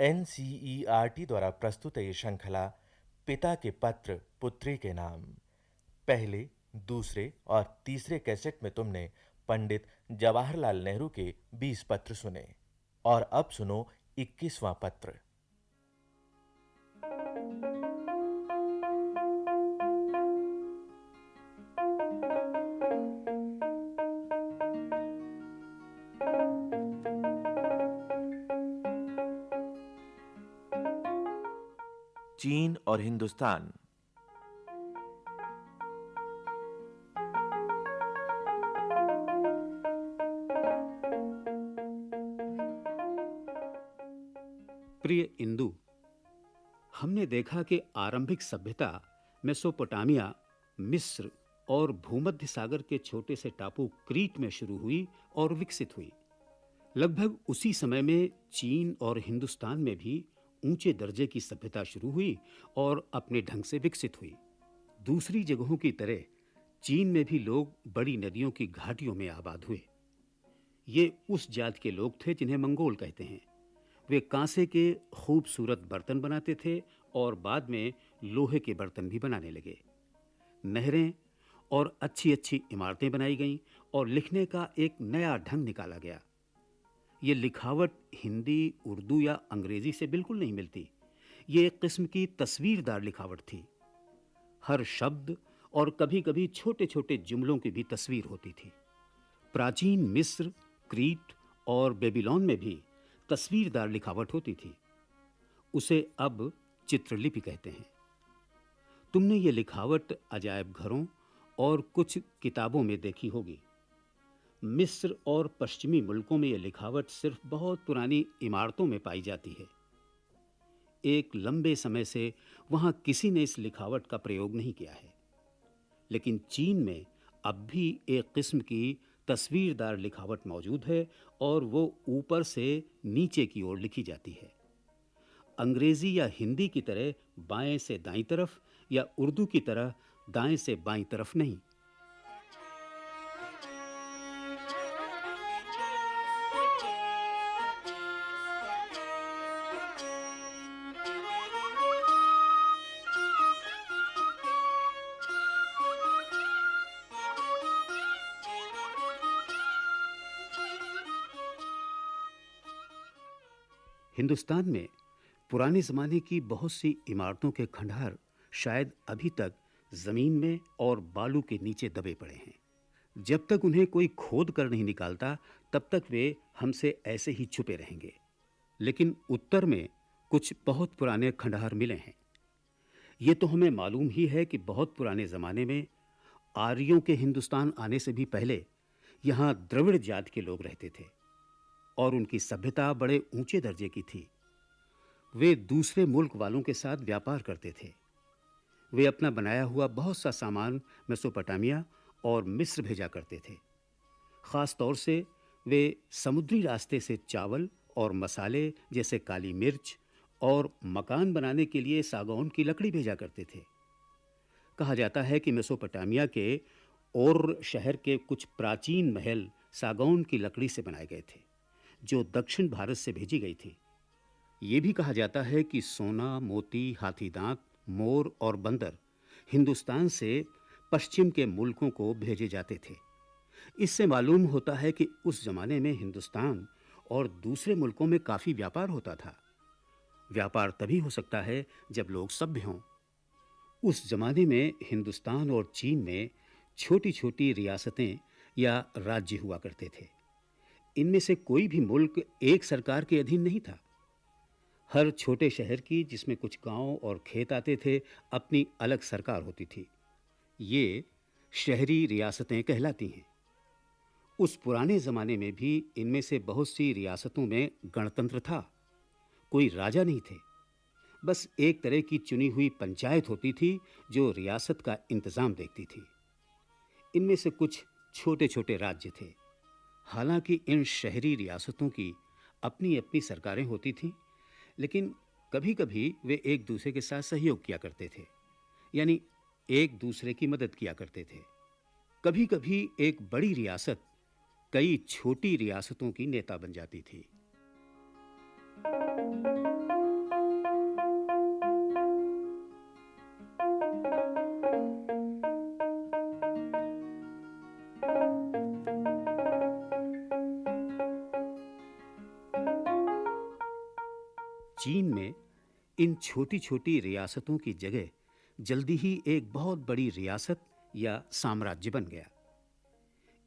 NCERT द्वारा प्रस्तुत ये श्रृंखला पिता के पत्र, पुत्री के नाम। पहले, दूसरे और तीसरे कैसेट में तुमने पंडित जवाहरलाल नेहरू के 20 पत्र सुने। और अब सुनो 21वां पत्र। और हिंदुस्तान। प्रिय इंदु, हमने देखा कि आरंभिक सभ्यता मेसोपोटामिया, मिस्र और भूमध्य सागर के छोटे से टापू क्रीट में शुरू हुई और विकसित हुई। लगभग उसी समय में चीन और हिंदुस्तान में भी ऊँचे दर्जे की सभ्यता शुरू हुई और अपने ढंग से विकसित हुई। दूसरी जगहों की तरह, चीन में भी लोग बड़ी नदियों की घाटियों में आबाद हुए। ये उस जात के लोग थे जिन्हें मंगोल कहते हैं। वे कांसे के खूबसूरत बर्तन बनाते थे और बाद में लोहे के बर्तन भी बनाने लगे। नहरें और अच्छी अच्छी इमारतें बनाई गईं और लिखने का एक नया ढंग निकाला गया। ये लिखावट हिंदी, उर्दू या अंग्रेज़ी से बिल्कुल नहीं मिलती। ये एक किस्म की तस्वीरदार लिखावट थी। हर शब्द और कभी-कभी छोटे-छोटे जुमलों की भी तस्वीर होती थी। प्राचीन मिस्र, क्रीट और बेबीलोन में भी तस्वीरदार लिखावट होती थी। उसे अब चित्रलिपि कहते हैं। तुमने ये लिखावट अजायब घरों और कुछ किताबों में देखी होगी। मिस्र और पश्चिमी मुल्कों में यह लिखावट सिर्फ़ बहुत पुरानी इमारतों में पाई जाती है। एक लंबे समय से वहाँ किसी ने इस लिखावट का प्रयोग नहीं किया है। लेकिन चीन में अब भी एक किस्म की तस्वीरदार लिखावट मौजूद है और वो ऊपर से नीचे की ओर लिखी जाती है। अंग्रेज़ी या हिंदी की तरह बाएँ से दाईं तरफ़ या उर्दू की तरह दाएँ से बाईं तरफ़ नहीं। हिंदुस्तान में पुराने ज़माने की बहुत सी इमारतों के खंडहर शायद अभी तक ज़मीन में और बालू के नीचे दबे पड़े हैं। जब तक उन्हें कोई खोद कर नहीं निकालता, तब तक वे हमसे ऐसे ही छुपे रहेंगे। लेकिन उत्तर में कुछ बहुत पुराने खंडहर मिले हैं। ये तो हमें मालूम ही है कि बहुत पुराने ज़माने में आर्यों के हिंदुस्तान आने से भी पहले यहाँ द्रविड़ जात के लोग रहते थे। और उनकी सभ्यता बड़े ऊँचे दर्जे की थी। वे दूसरे मुल्क वालों के साथ व्यापार करते थे। वे अपना बनाया हुआ बहुत सा सामान मेसोपोटामिया और मिस्र भेजा करते थे। ख़ास तौर से वे समुद्री रास्ते से चावल और मसाले जैसे काली मिर्च और मकान बनाने के लिए सागौन की लकड़ी भेजा करते थे। कहा जाता है कि मेसोपोटामिया के और शहर के कुछ प्राचीन महल सागौन की लकड़ी से बनाए गए थे। जो दक्षिण भारत से भेजी गई थी। ये भी कहा जाता है कि सोना, मोती, हाथी दांत, मोर और बंदर हिंदुस्तान से पश्चिम के मुल्कों को भेजे जाते थे। इससे मालूम होता है कि उस जमाने में हिंदुस्तान और दूसरे मुल्कों में काफ़ी व्यापार होता था। व्यापार तभी हो सकता है जब लोग सभ्य हों। उस जमाने में हिंदुस्तान और चीन में छोटी-छोटी रियासतें या राज्य हुआ करते थे। इनमें से कोई भी मुल्क एक सरकार के अधीन नहीं था। हर छोटे शहर की, जिसमें कुछ गाँव और खेत आते थे, अपनी अलग सरकार होती थी। ये शहरी रियासतें कहलाती हैं। उस पुराने ज़माने में भी इनमें से बहुत सी रियासतों में गणतंत्र था। कोई राजा नहीं थे। बस एक तरह की चुनी हुई पंचायत होती थी, जो रियासत का इंतज़ाम देखती थी। इनमें से कुछ छोटे-छोटे राज्य थे। हालाँकि इन शहरी रियासतों की अपनी अपनी सरकारें होती थीं, लेकिन कभी-कभी वे एक दूसरे के साथ सहयोग किया करते थे, यानी एक दूसरे की मदद किया करते थे। कभी-कभी एक बड़ी रियासत कई छोटी रियासतों की नेता बन जाती थी। इन छोटी-छोटी रियासतों की जगह जल्दी ही एक बहुत बड़ी रियासत या साम्राज्य बन गया।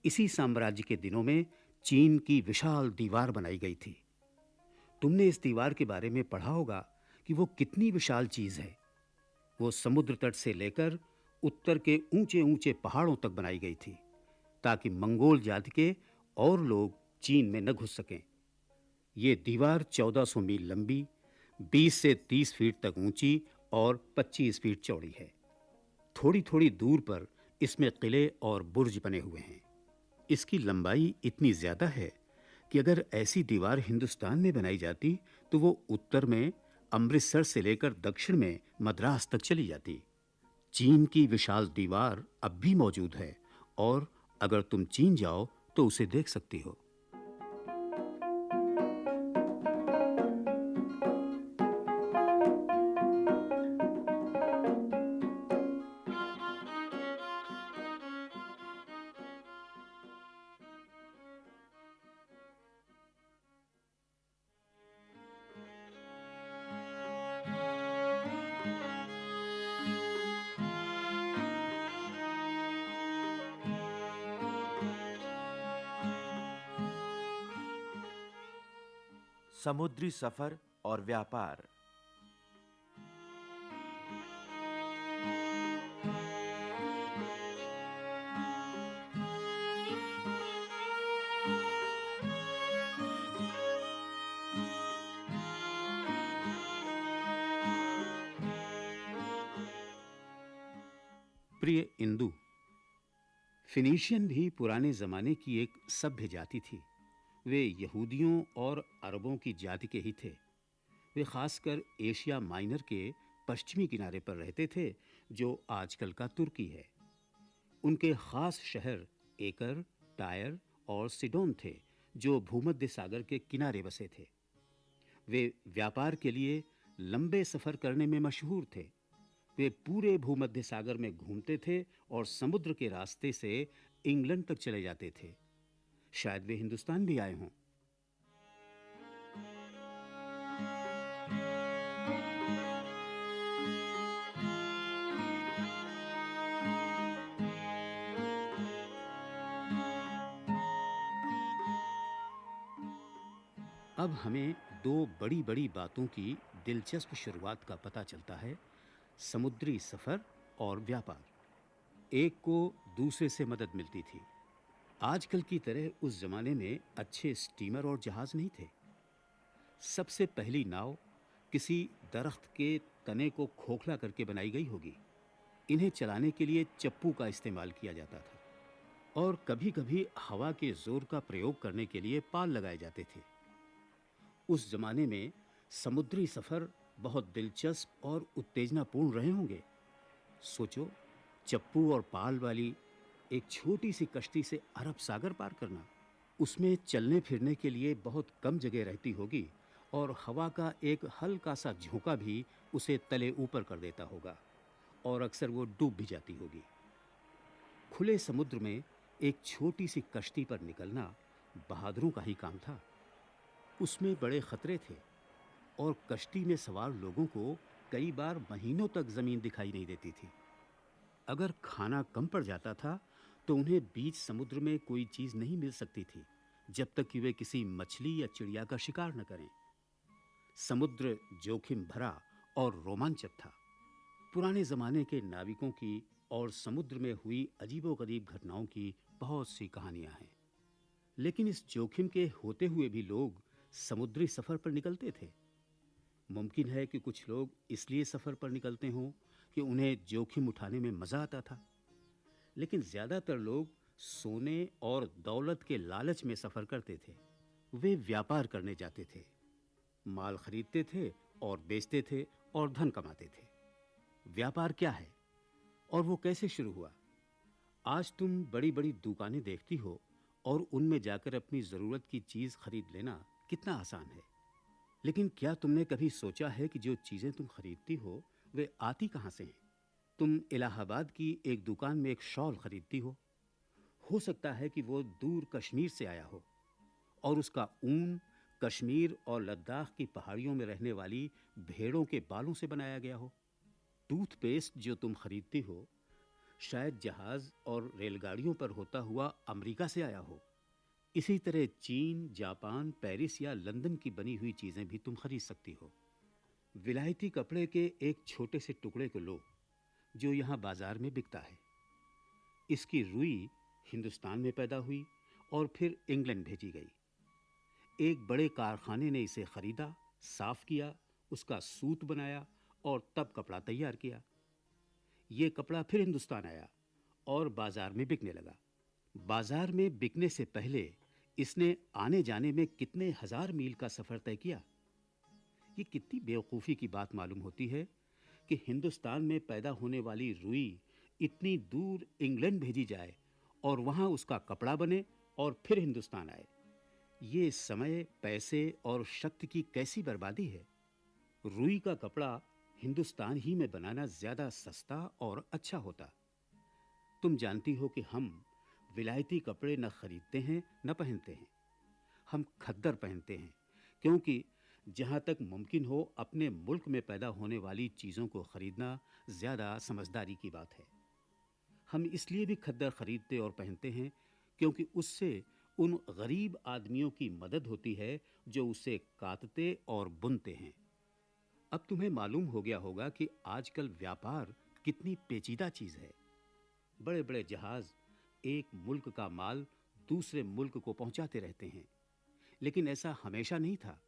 इसी साम्राज्य के दिनों में चीन की विशाल दीवार बनाई गई थी। तुमने इस दीवार के बारे में पढ़ा होगा कि वो कितनी विशाल चीज़ है। वो समुद्र तट से लेकर उत्तर के ऊंचे-ऊंचे पहाड़ों तक बनाई गई थी, ताकि मंगोल जाति के और लोग चीन में न घुस सकें। ये दीवार 1400 मील लंबी 20 से 30 फीट तक ऊँची और 25 फीट चौड़ी है। थोड़ी-थोड़ी दूर पर इसमें किले और बुर्ज बने हुए हैं। इसकी लंबाई इतनी ज़्यादा है कि अगर ऐसी दीवार हिंदुस्तान में बनाई जाती तो वो उत्तर में, अमृतसर से लेकर दक्षिण में मद्रास तक चली जाती। चीन की विशाल दीवार अब भी मौजूद है और अगर तुम चीन जाओ तो उसे देख सकती हो। समुद्री सफ़र और व्यापार। प्रिय इंदु, फिनीशियन भी पुराने जमाने की एक सभ्य जाति थी। वे यहूदियों और अरबों की जाति के ही थे। वे खासकर एशिया माइनर के पश्चिमी किनारे पर रहते थे, जो आजकल का तुर्की है। उनके खास शहर एकर, टायर और सिडोन थे, जो भूमध्य सागर के किनारे बसे थे। वे व्यापार के लिए लंबे सफ़र करने में मशहूर थे। वे पूरे भूमध्य सागर में घूमते थे और समुद्र के रास्ते से इंग्लैंड तक चले जाते थे। शायद वे हिंदुस्तान भी आए हों। अब हमें दो बड़ी-बड़ी बातों की दिलचस्प शुरुआत का पता चलता है, समुद्री सफ़र और व्यापार। एक को दूसरे से मदद मिलती थी। आजकल की तरह उस जमाने में अच्छे स्टीमर और जहाज़ नहीं थे। सबसे पहली नाव किसी दरख्त के तने को खोखला करके बनाई गई होगी। इन्हें चलाने के लिए चप्पू का इस्तेमाल किया जाता था और कभी-कभी हवा के ज़ोर का प्रयोग करने के लिए पाल लगाए जाते थे। उस जमाने में समुद्री सफ़र बहुत दिलचस्प और उत्तेजनापूर्ण रहे होंगे। सोचो, चप्पू और पाल वाली एक छोटी सी कश्ती से अरब सागर पार करना। उसमें चलने फिरने के लिए बहुत कम जगह रहती होगी और हवा का एक हल्का सा झोंका भी उसे तले ऊपर कर देता होगा और अक्सर वो डूब भी जाती होगी। खुले समुद्र में एक छोटी सी कश्ती पर निकलना बहादुरों का ही काम था। उसमें बड़े खतरे थे और कश्ती में सवार लोगों को कई बार महीनों तक ज़मीन दिखाई नहीं देती थी। अगर खाना कम पड़ जाता था तो उन्हें बीच समुद्र में कोई चीज़ नहीं मिल सकती थी, जब तक कि वे किसी मछली या चिड़िया का शिकार न करें। समुद्र जोखिम भरा और रोमांचक था। पुराने जमाने के नाविकों की और समुद्र में हुई अजीबोगरीब घटनाओं की बहुत सी कहानियाँ हैं। लेकिन इस जोखिम के होते हुए भी लोग समुद्री सफ़र पर निकलते थे। मुमकिन है कि कुछ लोग इसलिए सफ़र पर निकलते हों कि उन्हें जोखिम उठाने में मज़ा आता था। लेकिन ज़्यादातर लोग सोने और दौलत के लालच में सफ़र करते थे। वे व्यापार करने जाते थे। माल खरीदते थे और बेचते थे और धन कमाते थे। व्यापार क्या है? और वो कैसे शुरू हुआ? आज तुम बड़ी-बड़ी दुकानें देखती हो और उनमें जाकर अपनी ज़रूरत की चीज़ खरीद लेना कितना आसान है। लेकिन क्या तुमने कभी सोचा है कि जो चीज़ें तुम खरीदती हो, वे आती कहाँ से हैं? तुम इलाहाबाद की एक दुकान में एक शॉल खरीदती हो। हो सकता है कि वो दूर कश्मीर से आया हो और उसका ऊन कश्मीर और लद्दाख की पहाड़ियों में रहने वाली भेड़ों के बालों से बनाया गया हो। टूथपेस्ट जो तुम खरीदती हो, शायद जहाज़ और रेलगाड़ियों पर होता हुआ अमेरिका से आया हो। इसी तरह चीन, जापान, पेरिस या लंदन की बनी हुई चीज़ें भी तुम खरीद सकती हो। विलायती कपड़े के एक छोटे से टुकड़े को लो। जो यहाँ बाज़ार में बिकता है। इसकी रुई हिंदुस्तान में पैदा हुई और फिर इंग्लैंड भेजी गई। एक बड़े कारखाने ने इसे खरीदा, साफ़ किया, उसका सूत बनाया और तब कपड़ा तैयार किया। ये कपड़ा फिर हिंदुस्तान आया और बाज़ार में बिकने लगा। बाज़ार में बिकने से पहले इसने आने जाने में कितने हज़ार मील का सफ़र तय किया? ये कितनी बेवकूफ़ी की बात मालूम होती है कि हिंदुस्तान में पैदा होने वाली रुई इतनी दूर इंग्लैंड भेजी जाए और वहाँ उसका कपड़ा बने और फिर हिंदुस्तान आए। ये समय, पैसे और शक्ति की कैसी बर्बादी है? रुई का कपड़ा हिंदुस्तान ही में बनाना ज़्यादा सस्ता और अच्छा होता। तुम जानती हो कि हम विलायती कपड़े न खरीदते हैं, न पहनते हैं। हम खद्दर पहनते हैं, क्योंकि जहाँ तक मुमकिन हो अपने मुल्क में पैदा होने वाली चीज़ों को खरीदना ज़्यादा समझदारी की बात है। हम इसलिए भी खद्दर खरीदते और पहनते हैं क्योंकि उससे उन गरीब आदमियों की मदद होती है जो उसे काटते और बुनते हैं। अब तुम्हें मालूम हो गया होगा कि आजकल व्यापार कितनी पेचीदा चीज़ है। बड़े बड़े जहाज़ एक मुल्क का माल दूसरे मुल्क को पहुंचाते रहते हैं। लेकिन ऐसा हमेशा नहीं था।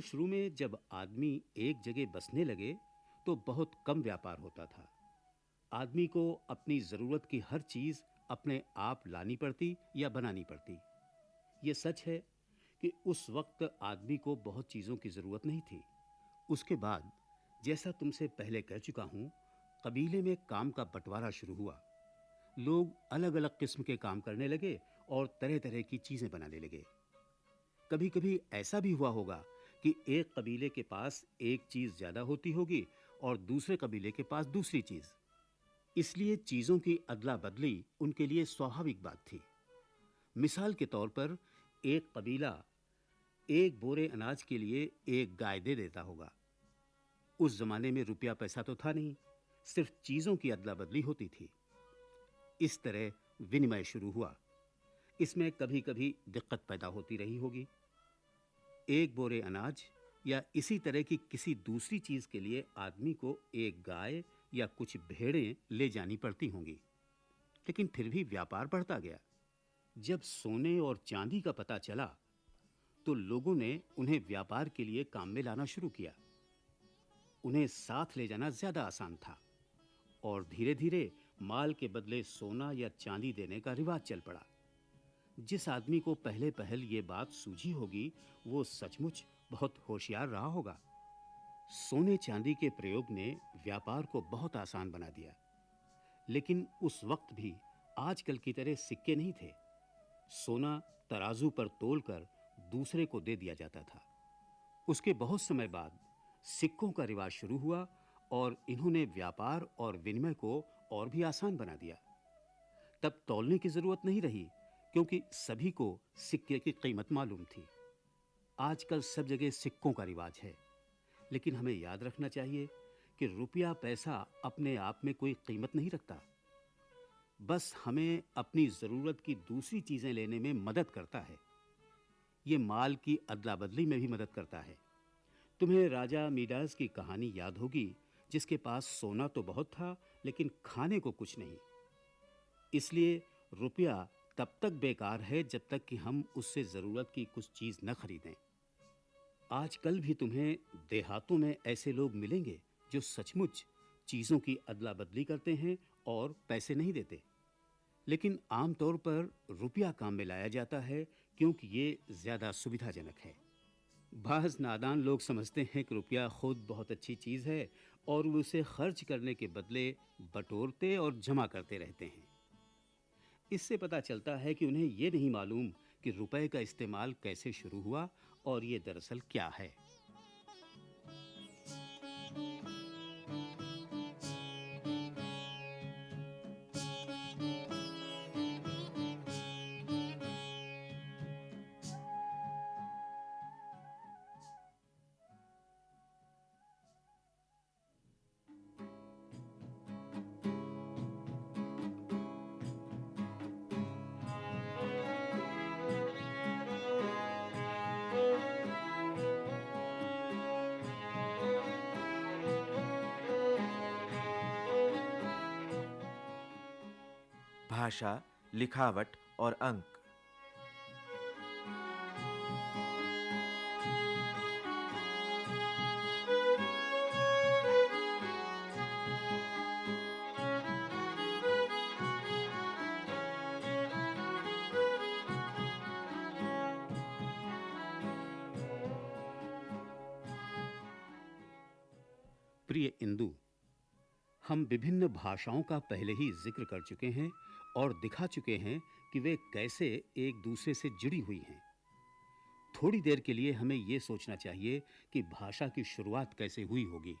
शुरू शुरू में जब आदमी एक जगह बसने लगे तो बहुत कम व्यापार होता था। आदमी को अपनी ज़रूरत की हर चीज़ अपने आप लानी पड़ती या बनानी पड़ती। ये सच है कि उस वक्त आदमी को बहुत चीज़ों की ज़रूरत नहीं थी। उसके बाद, जैसा तुमसे पहले कह चुका हूँ, कबीले में काम का बंटवारा शुरू हुआ। लोग अलग अलग किस्म के काम करने लगे और तरह तरह की चीज़ें बनाने लगे। कभी कभी ऐसा भी हुआ होगा कि एक कबीले के पास एक चीज़ ज़्यादा होती होगी और दूसरे कबीले के पास दूसरी चीज़। इसलिए चीज़ों की अदला बदली उनके लिए स्वाभाविक बात थी। मिसाल के तौर पर एक कबीला एक बोरे अनाज के लिए एक गाय दे देता होगा। उस जमाने में रुपया पैसा तो था नहीं, सिर्फ़ चीज़ों की अदला बदली होती थी। इस तरह विनिमय शुरू हुआ। इसमें कभी कभी दिक्कत पैदा होती रही होगी। एक बोरे अनाज या इसी तरह की किसी दूसरी चीज़ के लिए आदमी को एक गाय या कुछ भेड़ें ले जानी पड़ती होंगी। लेकिन फिर भी व्यापार बढ़ता गया। जब सोने और चांदी का पता चला तो लोगों ने उन्हें व्यापार के लिए काम में लाना शुरू किया। उन्हें साथ ले जाना ज़्यादा आसान था और धीरे धीरे माल के बदले सोना या चांदी देने का रिवाज चल पड़ा। जिस आदमी को पहले पहल ये बात सूझी होगी, वो सचमुच बहुत होशियार रहा होगा। सोने चांदी के प्रयोग ने व्यापार को बहुत आसान बना दिया। लेकिन उस वक्त भी आजकल की तरह सिक्के नहीं थे। सोना तराजू पर तोलकर दूसरे को दे दिया जाता था। उसके बहुत समय बाद सिक्कों का रिवाज शुरू हुआ और इन्होंने व्यापार और विनिमय को और भी आसान बना दिया। तब तौलने की ज़रूरत नहीं रही। क्योंकि सभी को सिक्के की कीमत मालूम थी। आजकल सब जगह सिक्कों का रिवाज है। लेकिन हमें याद रखना चाहिए कि रुपया पैसा अपने आप में कोई कीमत नहीं रखता। बस हमें अपनी ज़रूरत की दूसरी चीज़ें लेने में मदद करता है। ये माल की अदला बदली में भी मदद करता है। तुम्हें राजा मीडास की कहानी याद होगी, जिसके पास सोना तो बहुत था, लेकिन खाने को कुछ नहीं। इसलिए रुपया तब तक बेकार है जब तक कि हम उससे ज़रूरत की कुछ चीज़ न खरीदें। आजकल भी तुम्हें देहातों में ऐसे लोग मिलेंगे जो सचमुच चीज़ों की अदला बदली करते हैं और पैसे नहीं देते। लेकिन आमतौर पर रुपया काम में लाया जाता है क्योंकि ये ज़्यादा सुविधाजनक है। बाज नादान लोग समझते हैं कि रुपया खुद बहुत अच्छी चीज़ है और वे उसे खर्च करने के बदले बटोरते और जमा करते रहते हैं। इससे पता चलता है कि उन्हें ये नहीं मालूम कि रुपए का इस्तेमाल कैसे शुरू हुआ और ये दरअसल क्या है। भाषा, लिखावट और अंक। प्रिय इंदु, हम विभिन्न भाषाओं का पहले ही ज़िक्र कर चुके हैं और दिखा चुके हैं कि वे कैसे एक दूसरे से जुड़ी हुई हैं। थोड़ी देर के लिए हमें यह सोचना चाहिए कि भाषा की शुरुआत कैसे हुई होगी।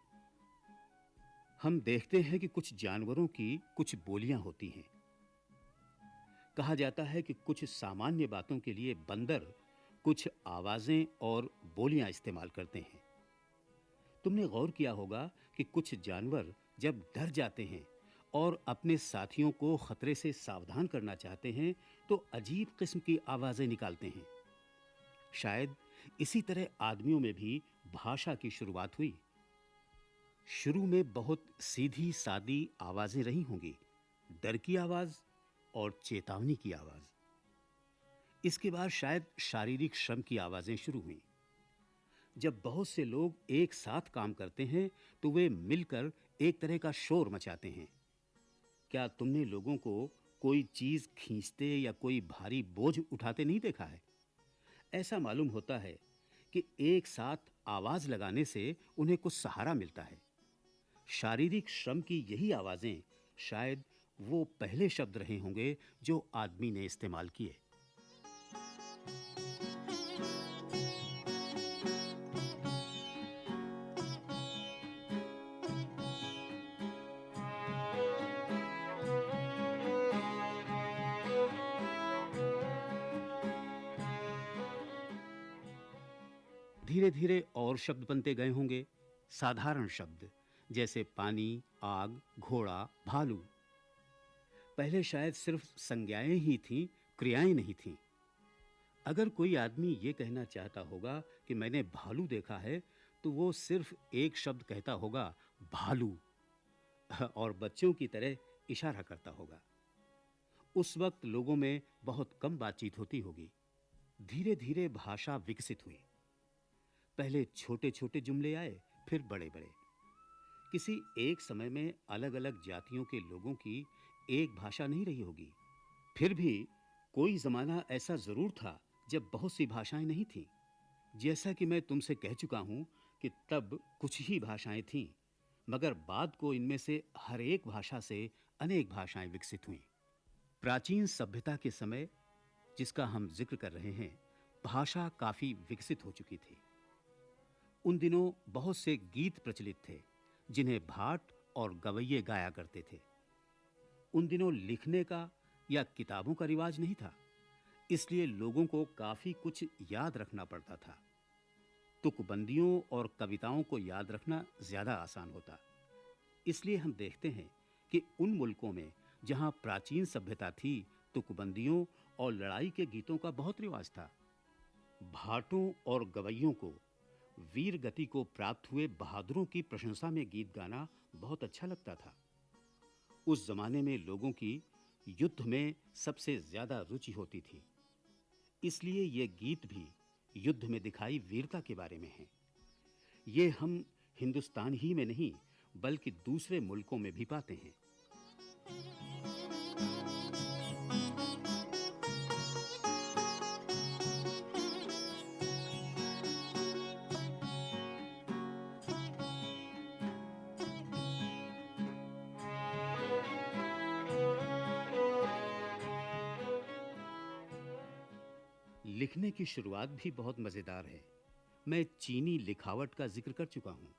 हम देखते हैं कि कुछ जानवरों की कुछ बोलियाँ होती हैं। कहा जाता है कि कुछ सामान्य बातों के लिए बंदर कुछ आवाज़ें और बोलियाँ इस्तेमाल करते हैं। तुमने गौर किया होगा कि कुछ जानवर जब डर जाते हैं और अपने साथियों को खतरे से सावधान करना चाहते हैं तो अजीब किस्म की आवाज़ें निकालते हैं। शायद इसी तरह आदमियों में भी भाषा की शुरुआत हुई। शुरू में बहुत सीधी सादी आवाज़ें रही होंगी, डर की आवाज़ और चेतावनी की आवाज़। इसके बाद शायद शारीरिक श्रम की आवाज़ें शुरू हुई। जब बहुत से लोग एक साथ काम करते हैं तो वे मिलकर एक तरह का शोर मचाते हैं। क्या तुमने लोगों को कोई चीज़ खींचते या कोई भारी बोझ उठाते नहीं देखा है? ऐसा मालूम होता है कि एक साथ आवाज़ लगाने से उन्हें कुछ सहारा मिलता है। शारीरिक श्रम की यही आवाज़ें शायद वो पहले शब्द रहे होंगे जो आदमी ने इस्तेमाल किए। धीरे धीरे और शब्द बनते गए होंगे। साधारण शब्द, जैसे पानी, आग, घोड़ा, भालू। पहले शायद सिर्फ़ संज्ञाएँ ही थीं, क्रियाएँ नहीं थीं। अगर कोई आदमी ये कहना चाहता होगा कि मैंने भालू देखा है तो वो सिर्फ़ एक शब्द कहता होगा, भालू। और बच्चों की तरह इशारा करता होगा। उस वक्त लोगों में बहुत कम बातचीत होती होगी। धीरे धीरे भाषा विकसित हुई। पहले छोटे छोटे जुमले आए, फिर बड़े बड़े किसी एक समय में अलग अलग जातियों के लोगों की एक भाषा नहीं रही होगी। फिर भी कोई जमाना ऐसा ज़रूर था जब बहुत सी भाषाएँ नहीं थीं। जैसा कि मैं तुमसे कह चुका हूँ कि तब कुछ ही भाषाएँ थीं, मगर बाद को इनमें से हर एक भाषा से अनेक भाषाएँ विकसित हुईं। प्राचीन सभ्यता के समय, जिसका हम ज़िक्र कर रहे हैं, भाषा काफ़ी विकसित हो चुकी थी। उन दिनों बहुत से गीत प्रचलित थे, जिन्हें भाट और गवैये गाया करते थे। उन दिनों लिखने का या किताबों का रिवाज नहीं था, इसलिए लोगों को काफ़ी कुछ याद रखना पड़ता था। तुकबंदियों और कविताओं को याद रखना ज़्यादा आसान होता। इसलिए हम देखते हैं कि उन मुल्कों में, जहाँ प्राचीन सभ्यता थी, तुकबंदियों और लड़ाई के गीतों का बहुत रिवाज था। भाटों और गवैयों को वीर गति को प्राप्त हुए बहादुरों की प्रशंसा में गीत गाना बहुत अच्छा लगता था। उस जमाने में लोगों की युद्ध में सबसे ज़्यादा रुचि होती थी। इसलिए ये गीत भी युद्ध में दिखाई वीरता के बारे में है। ये हम हिंदुस्तान ही में नहीं, बल्कि दूसरे मुल्कों में भी पाते हैं। लिखने की शुरुआत भी बहुत मज़ेदार है। मैं चीनी लिखावट का ज़िक्र कर चुका हूँ।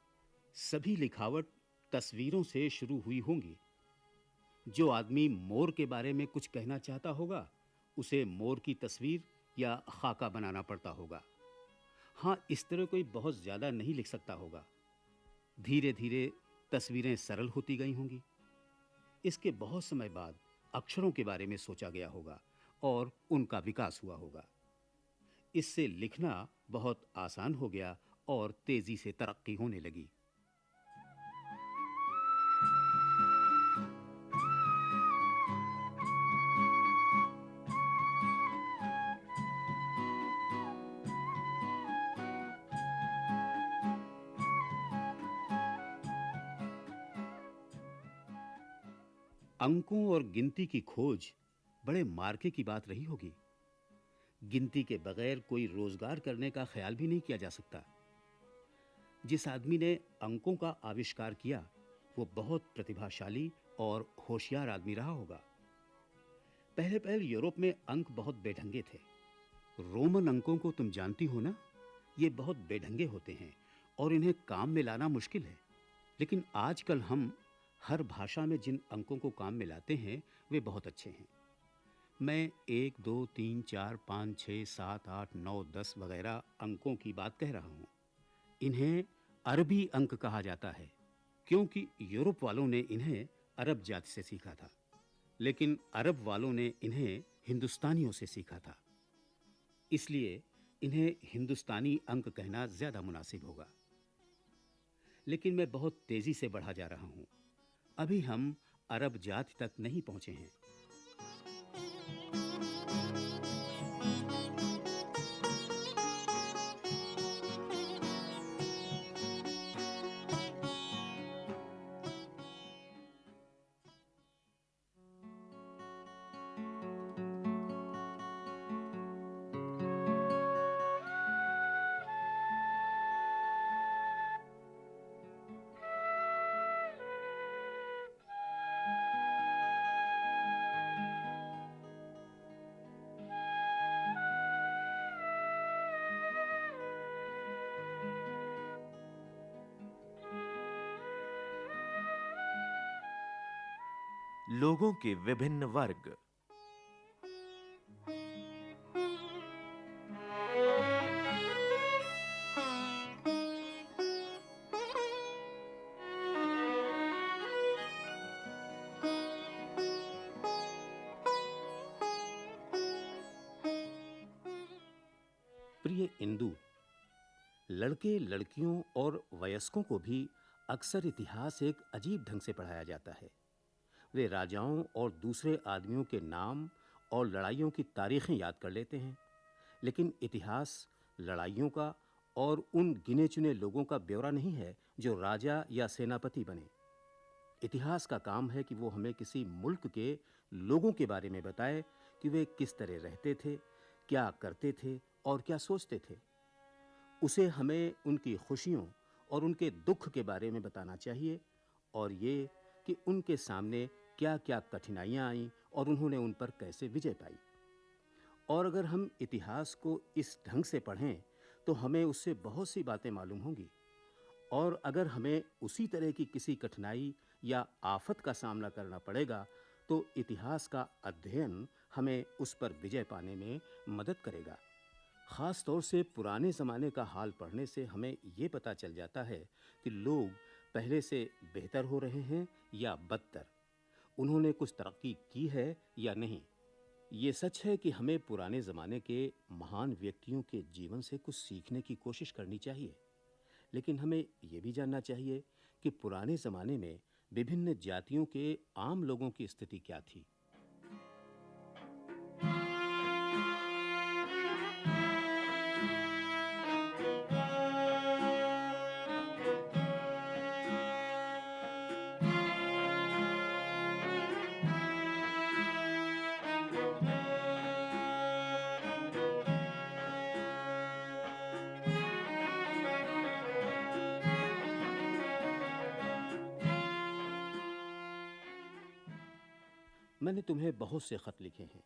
सभी लिखावट तस्वीरों से शुरू हुई होंगी। जो आदमी मोर के बारे में कुछ कहना चाहता होगा, उसे मोर की तस्वीर या खाका बनाना पड़ता होगा। हाँ इस तरह कोई बहुत ज़्यादा नहीं लिख सकता होगा। धीरे धीरे तस्वीरें सरल होती गई होंगी। इसके बहुत समय बाद अक्षरों के बारे में सोचा गया होगा और उनका विकास हुआ होगा। इससे लिखना बहुत आसान हो गया और तेज़ी से तरक्की होने लगी। अंकों और गिनती की खोज बड़े मार्के की बात रही होगी। गिनती के बगैर कोई रोज़गार करने का ख्याल भी नहीं किया जा सकता। जिस आदमी ने अंकों का आविष्कार किया, वो बहुत प्रतिभाशाली और होशियार आदमी रहा होगा। पहले पहले यूरोप में अंक बहुत बेढंगे थे। रोमन अंकों को तुम जानती हो ना? ये बहुत बेढंगे होते हैं और इन्हें काम में लाना मुश्किल है। लेकिन आजकल हम हर भाषा में जिन अंकों को काम में लाते हैं, वे बहुत अच्छे हैं। मैं एक, दो, तीन, चार, पाँच छः सात, आठ, नौ, दस वगैरह अंकों की बात कह रहा हूँ। इन्हें अरबी अंक कहा जाता है, क्योंकि यूरोप वालों ने इन्हें अरब जाति से सीखा था, लेकिन अरब वालों ने इन्हें हिंदुस्तानियों से सीखा था। इसलिए इन्हें हिंदुस्तानी अंक कहना ज़्यादा मुनासिब होगा। लेकिन मैं बहुत तेज़ी से बढ़ा जा रहा हूँ। अभी हम अरब जाति तक नहीं पहुँचे हैं। लोगों के विभिन्न वर्ग। प्रिय इंदु लड़के लड़कियों और वयस्कों को भी अक्सर इतिहास एक अजीब ढंग से पढ़ाया जाता है। वे राजाओं और दूसरे आदमियों के नाम और लड़ाइयों की तारीखें याद कर लेते हैं। लेकिन इतिहास लड़ाइयों का और उन गिने चुने लोगों का ब्यौरा नहीं है जो राजा या सेनापति बने। इतिहास का काम है कि वो हमें किसी मुल्क के लोगों के बारे में बताए कि वे किस तरह रहते थे, क्या करते थे और क्या सोचते थे। उसे हमें उनकी खुशियों और उनके दुख के बारे में बताना चाहिए और ये कि उनके सामने क्या-क्या कठिनाइयाँ आईं और उन्होंने उन पर कैसे विजय पाई? और अगर हम इतिहास को इस ढंग से पढ़ें तो हमें उससे बहुत सी बातें मालूम होंगी। और अगर हमें उसी तरह की किसी कठिनाई या आफत का सामना करना पड़ेगा तो इतिहास का अध्ययन हमें उस पर विजय पाने में मदद करेगा। खास तौर से पुराने ज़माने का हाल पढ़ने से हमें ये पता चल जाता है कि लोग पहले से बेहतर हो रहे हैं या बदतर। उन्होंने कुछ तरक्की की है या नहीं? ये सच है कि हमें पुराने ज़माने के महान व्यक्तियों के जीवन से कुछ सीखने की कोशिश करनी चाहिए। लेकिन हमें यह भी जानना चाहिए कि पुराने ज़माने में विभिन्न जातियों के आम लोगों की स्थिति क्या थी? मैंने तुम्हें बहुत से खत लिखे हैं।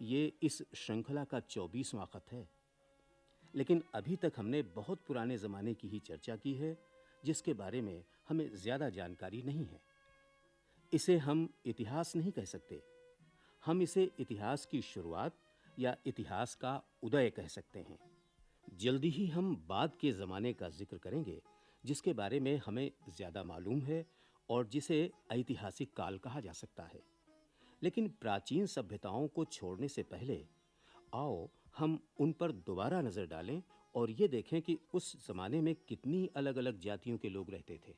ये इस श्रृंखला का चौबीसवां खत है। लेकिन अभी तक हमने बहुत पुराने ज़माने की ही चर्चा की है, जिसके बारे में हमें ज़्यादा जानकारी नहीं है। इसे हम इतिहास नहीं कह सकते। हम इसे इतिहास की शुरुआत या इतिहास का उदय कह सकते हैं। जल्दी ही हम बाद के ज़माने का ज़िक्र करेंगे, जिसके बारे में हमें ज़्यादा मालूम है और जिसे ऐतिहासिक काल कहा जा सकता है। लेकिन प्राचीन सभ्यताओं को छोड़ने से पहले, आओ हम उन पर दोबारा नज़र डालें और ये देखें कि उस ज़माने में कितनी अलग-अलग जातियों के लोग रहते थे।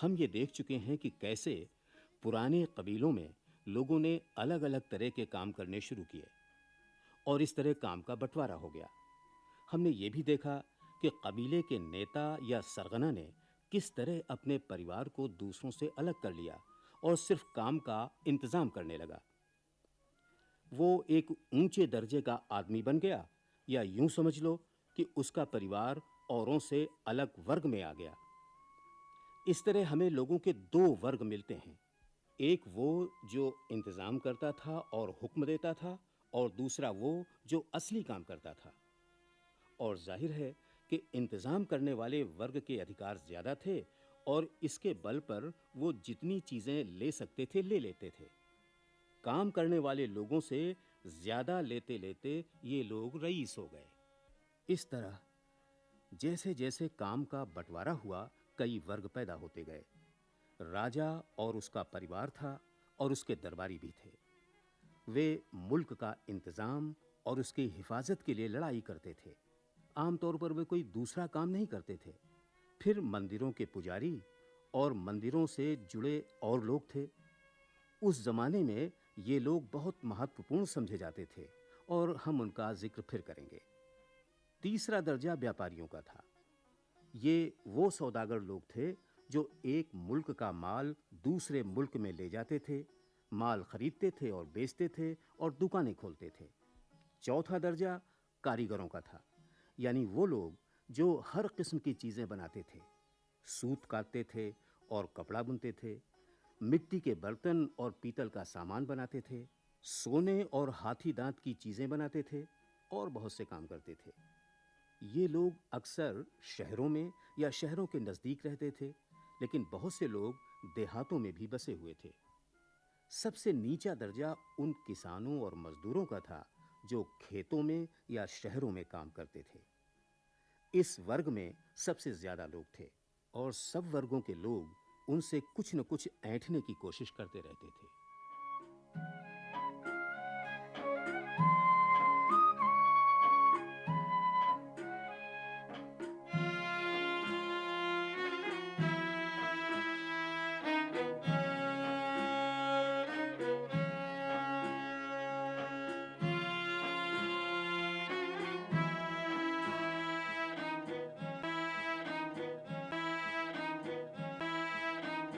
हम ये देख चुके हैं कि कैसे पुराने कबीलों में लोगों ने अलग-अलग तरह के काम करने शुरू किए और इस तरह काम का बंटवारा हो गया। हमने ये भी देखा कि कबीले के नेता या सरगना ने किस तरह अपने परिवार को दूसरों से अलग कर लिया और सिर्फ़ काम का इंतज़ाम करने लगा। वो एक ऊँचे दर्जे का आदमी बन गया, या यूँ समझ लो कि उसका परिवार औरों से अलग वर्ग में आ गया। इस तरह हमें लोगों के दो वर्ग मिलते हैं। एक वो जो इंतज़ाम करता था और हुक्म देता था, और दूसरा वो जो असली काम करता था। और ज़ाहिर है कि इंतज़ाम करने वाले वर्ग के अधिकार ज़्यादा थे और इसके बल पर वो जितनी चीज़ें ले सकते थे, ले लेते थे। काम करने वाले लोगों से ज़्यादा लेते लेते ये लोग रईस हो गए। इस तरह जैसे जैसे काम का बंटवारा हुआ, कई वर्ग पैदा होते गए। राजा और उसका परिवार था और उसके दरबारी भी थे। वे मुल्क का इंतज़ाम और उसकी हिफाजत के लिए लड़ाई करते थे। आमतौर पर वे कोई दूसरा काम नहीं करते थे। फिर मंदिरों के पुजारी और मंदिरों से जुड़े और लोग थे। उस जमाने में ये लोग बहुत महत्वपूर्ण समझे जाते थे और हम उनका ज़िक्र फिर करेंगे। तीसरा दर्जा व्यापारियों का था। ये वो सौदागर लोग थे जो एक मुल्क का माल दूसरे मुल्क में ले जाते थे, माल खरीदते थे और बेचते थे और दुकानें खोलते थे। चौथा दर्जा कारीगरों का था, यानी वो लोग जो हर किस्म की चीज़ें बनाते थे। सूत काटते थे और कपड़ा बुनते थे। मिट्टी के बर्तन और पीतल का सामान बनाते थे। सोने और हाथी दांत की चीज़ें बनाते थे और बहुत से काम करते थे। ये लोग अक्सर शहरों में या शहरों के नज़दीक रहते थे, लेकिन बहुत से लोग देहातों में भी बसे हुए थे। सबसे नीचा दर्जा उन किसानों और मजदूरों का था जो खेतों में या शहरों में काम करते थे। इस वर्ग में सबसे ज़्यादा लोग थे और सब वर्गों के लोग उनसे कुछ न कुछ ऐंठने की कोशिश करते रहते थे।